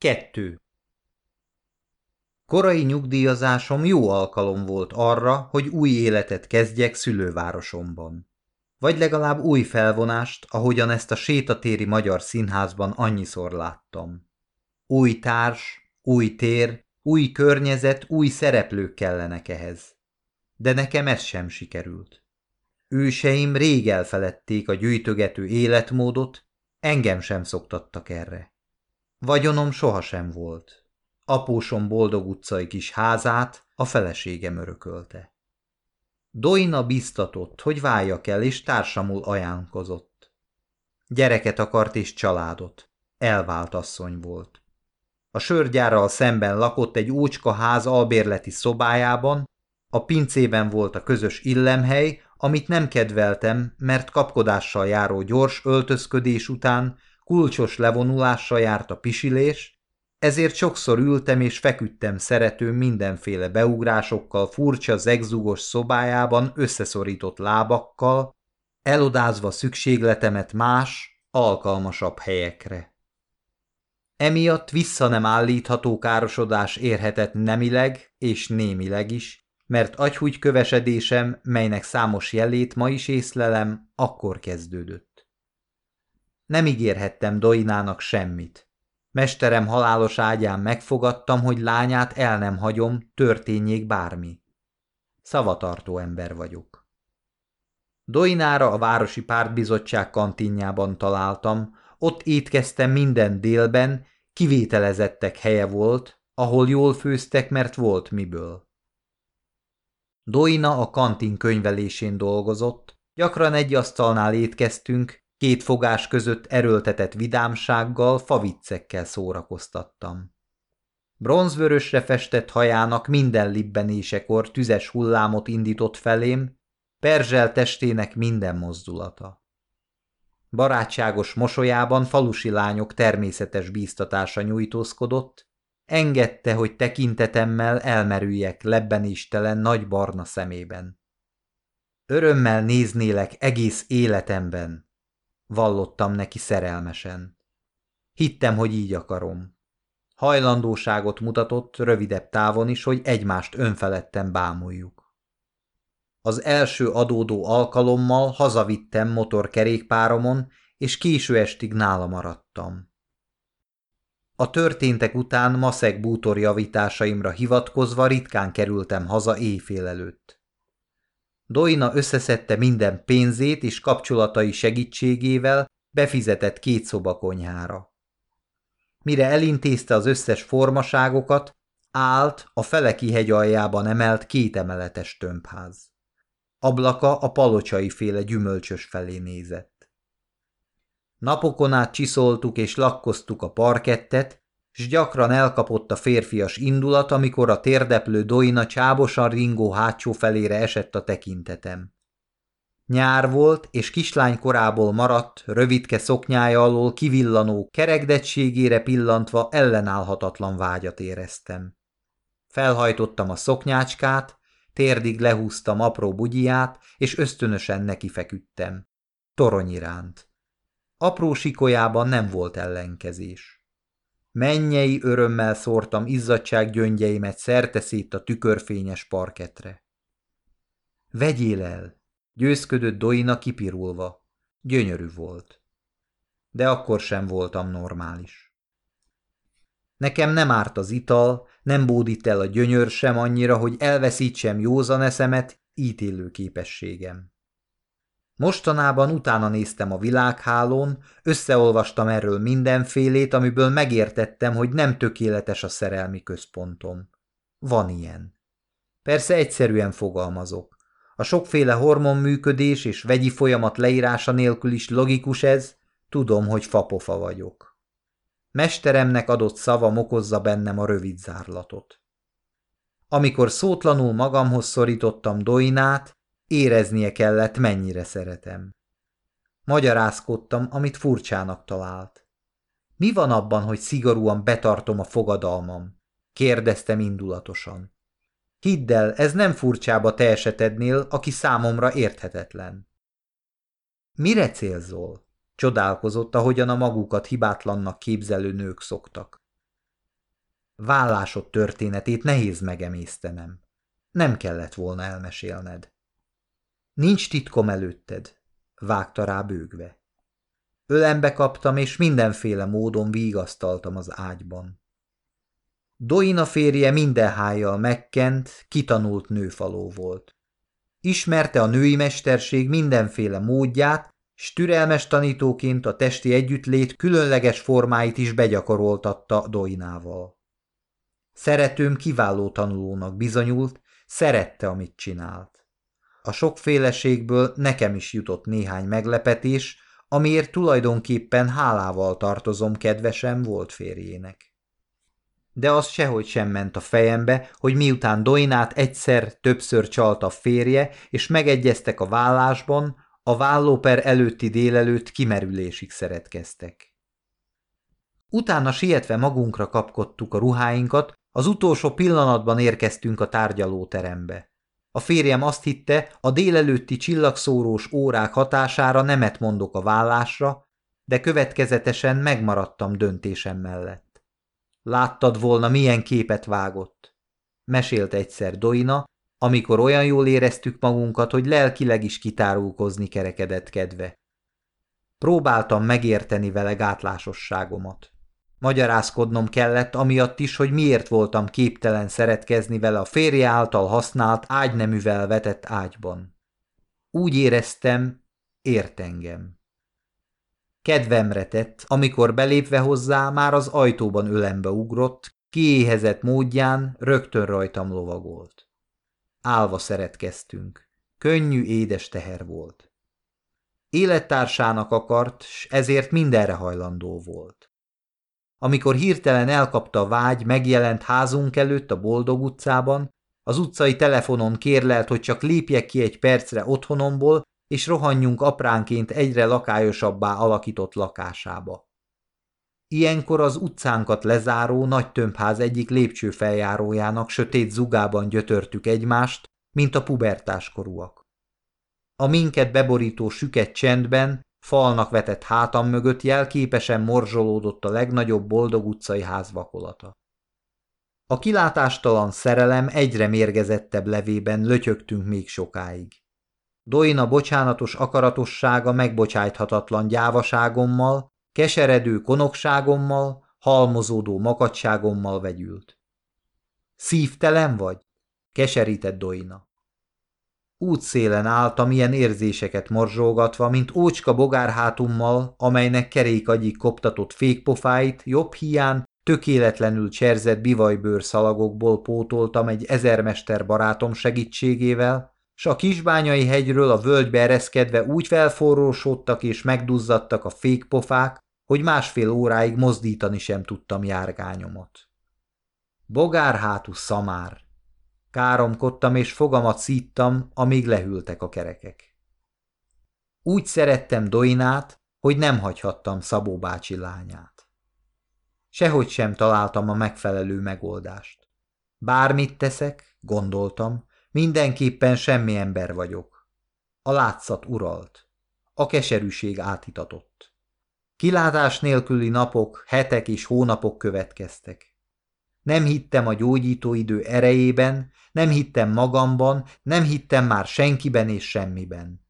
Kettő. Korai nyugdíjazásom jó alkalom volt arra, hogy új életet kezdjek szülővárosomban. Vagy legalább új felvonást, ahogyan ezt a sétatéri magyar színházban annyiszor láttam. Új társ, új tér, új környezet, új szereplők kellenek ehhez. De nekem ez sem sikerült. Őseim rég elfeledték a gyűjtögető életmódot, engem sem szoktattak erre. Vagyonom sohasem volt. Apósom boldog utcai kis házát a feleségem örökölte. Doina biztatott, hogy váljak el, és társamul ajánlkozott. Gyereket akart és családot. Elvált asszony volt. A sörgyárral szemben lakott egy úcska ház albérleti szobájában, a pincében volt a közös illemhely, amit nem kedveltem, mert kapkodással járó gyors öltözködés után kulcsos levonulással járt a pisilés, ezért sokszor ültem és feküdtem szerető mindenféle beugrásokkal furcsa zegzugos szobájában összeszorított lábakkal, elodázva szükségletemet más, alkalmasabb helyekre. Emiatt vissza nem állítható károsodás érhetett nemileg és némileg is, mert agyhúgy kövesedésem, melynek számos jelét ma is észlelem, akkor kezdődött. Nem ígérhettem Doinának semmit. Mesterem halálos ágyán megfogadtam, hogy lányát el nem hagyom, történjék bármi. Szavatartó ember vagyok. Doinára a Városi Pártbizottság kantinjában találtam, ott étkeztem minden délben, kivételezettek helye volt, ahol jól főztek, mert volt miből. Doina a kantin könyvelésén dolgozott, gyakran egy asztalnál étkeztünk, két fogás között erőltetett vidámsággal, faviccekkel szórakoztattam. Bronzvörösre festett hajának minden libbenésekor tüzes hullámot indított felém, perzsel testének minden mozdulata. Barátságos mosolyában falusi lányok természetes bíztatása nyújtózkodott, Engedte, hogy tekintetemmel elmerüljek lebbenéstelen nagy barna szemében. Örömmel néznélek egész életemben, vallottam neki szerelmesen. Hittem, hogy így akarom. Hajlandóságot mutatott rövidebb távon is, hogy egymást önfeledten bámuljuk. Az első adódó alkalommal hazavittem motorkerékpáromon, és késő estig nála maradtam. A történtek után maszek bútor javításaimra hivatkozva ritkán kerültem haza éjfél előtt. Doina összeszedte minden pénzét és kapcsolatai segítségével befizetett két szobakonyhára. Mire elintézte az összes formaságokat, állt a Feleki hegy aljában emelt kétemeletes tömbház. Ablaka a palocsai féle gyümölcsös felé nézett. Napokon át csiszoltuk és lakkoztuk a parkettet, s gyakran elkapott a férfias indulat, amikor a térdeplő doina csábosan ringó hátsó felére esett a tekintetem. Nyár volt, és kislány korából maradt, rövidke szoknyája alól kivillanó kerekdettségére pillantva ellenállhatatlan vágyat éreztem. Felhajtottam a szoknyácskát, térdig lehúztam apró bugyját, és ösztönösen nekifeküdtem. Torony iránt. Apró sikolyában nem volt ellenkezés. Mennyei örömmel szórtam izzadság gyöngyeimet szerteszét a tükörfényes parketre. Vegyél el! Győzködött Doina kipirulva. Gyönyörű volt. De akkor sem voltam normális. Nekem nem árt az ital, nem bódít el a gyönyör sem annyira, hogy elveszítsem józan eszemet, ítélő képességem. Mostanában utána néztem a világhálón, összeolvastam erről mindenfélét, amiből megértettem, hogy nem tökéletes a szerelmi központom. Van ilyen. Persze egyszerűen fogalmazok. A sokféle hormonműködés és vegyi folyamat leírása nélkül is logikus ez, tudom, hogy fapofa vagyok. Mesteremnek adott szava okozza bennem a rövid zárlatot. Amikor szótlanul magamhoz szorítottam Doinát, Éreznie kellett, mennyire szeretem. Magyarázkodtam, amit furcsának talált. Mi van abban, hogy szigorúan betartom a fogadalmam? Kérdeztem indulatosan. Hidd el, ez nem furcsába te esetednél, aki számomra érthetetlen. Mire célzol? Csodálkozott, ahogyan a magukat hibátlannak képzelő nők szoktak. Vállásod történetét nehéz megemésztenem. Nem kellett volna elmesélned. Nincs titkom előtted, vágta rá bőgve. Ölembe kaptam, és mindenféle módon vigasztaltam az ágyban. Doina férje minden hájjal megkent, kitanult nőfaló volt. Ismerte a női mesterség mindenféle módját, s tanítóként a testi együttlét különleges formáit is begyakoroltatta Doinával. Szeretőm kiváló tanulónak bizonyult, szerette, amit csinált. A sokféleségből nekem is jutott néhány meglepetés, amiért tulajdonképpen hálával tartozom kedvesem volt férjének. De az sehogy sem ment a fejembe, hogy miután Doinát egyszer, többször csalt a férje, és megegyeztek a vállásban, a vállóper előtti délelőtt kimerülésig szeretkeztek. Utána sietve magunkra kapkodtuk a ruháinkat, az utolsó pillanatban érkeztünk a tárgyalóterembe. A férjem azt hitte, a délelőtti csillagszórós órák hatására nemet mondok a vállásra, de következetesen megmaradtam döntésem mellett. Láttad volna, milyen képet vágott. Mesélt egyszer Doina, amikor olyan jól éreztük magunkat, hogy lelkileg is kitárulkozni kerekedett kedve. Próbáltam megérteni vele gátlásosságomat. Magyarázkodnom kellett, amiatt is, hogy miért voltam képtelen szeretkezni vele a férje által használt ágyneművel vetett ágyban. Úgy éreztem, ért engem. Kedvemre tett, amikor belépve hozzá már az ajtóban ölembe ugrott, kiéhezett módján rögtön rajtam lovagolt. Álva szeretkeztünk. Könnyű, édes teher volt. Élettársának akart, s ezért mindenre hajlandó volt. Amikor hirtelen elkapta a vágy, megjelent házunk előtt a Boldog utcában, az utcai telefonon kérlelt, hogy csak lépjek ki egy percre otthonomból, és rohanjunk apránként egyre lakályosabbá alakított lakásába. Ilyenkor az utcánkat lezáró nagy tömbház egyik lépcsőfeljárójának sötét zugában gyötörtük egymást, mint a pubertáskorúak. A minket beborító süket csendben Falnak vetett hátam mögött jelképesen morzsolódott a legnagyobb boldog utcai ház vakolata. A kilátástalan szerelem egyre mérgezettebb levében lötyögtünk még sokáig. Doina bocsánatos akaratossága megbocsájthatatlan gyávaságommal, keseredő konokságommal, halmozódó makadságommal vegyült. Szívtelen vagy? keserített Doina. Útszélen álltam ilyen érzéseket morzsolgatva, mint ócska bogárhátummal, amelynek kerékagyik koptatott fékpofáit jobb hián tökéletlenül cserzett bivajbőr szalagokból pótoltam egy ezermester barátom segítségével, s a kisbányai hegyről a völgybe ereszkedve úgy felforrósodtak és megduzzadtak a fékpofák, hogy másfél óráig mozdítani sem tudtam járgányomat. Bogárhátú szamár, Káromkodtam és fogamat szíttam, amíg lehűltek a kerekek. Úgy szerettem Doinát, hogy nem hagyhattam Szabó bácsi lányát. Sehogy sem találtam a megfelelő megoldást. Bármit teszek, gondoltam, mindenképpen semmi ember vagyok. A látszat uralt. A keserűség átitatott. Kilátás nélküli napok, hetek és hónapok következtek. Nem hittem a gyógyító idő erejében, nem hittem magamban, nem hittem már senkiben és semmiben.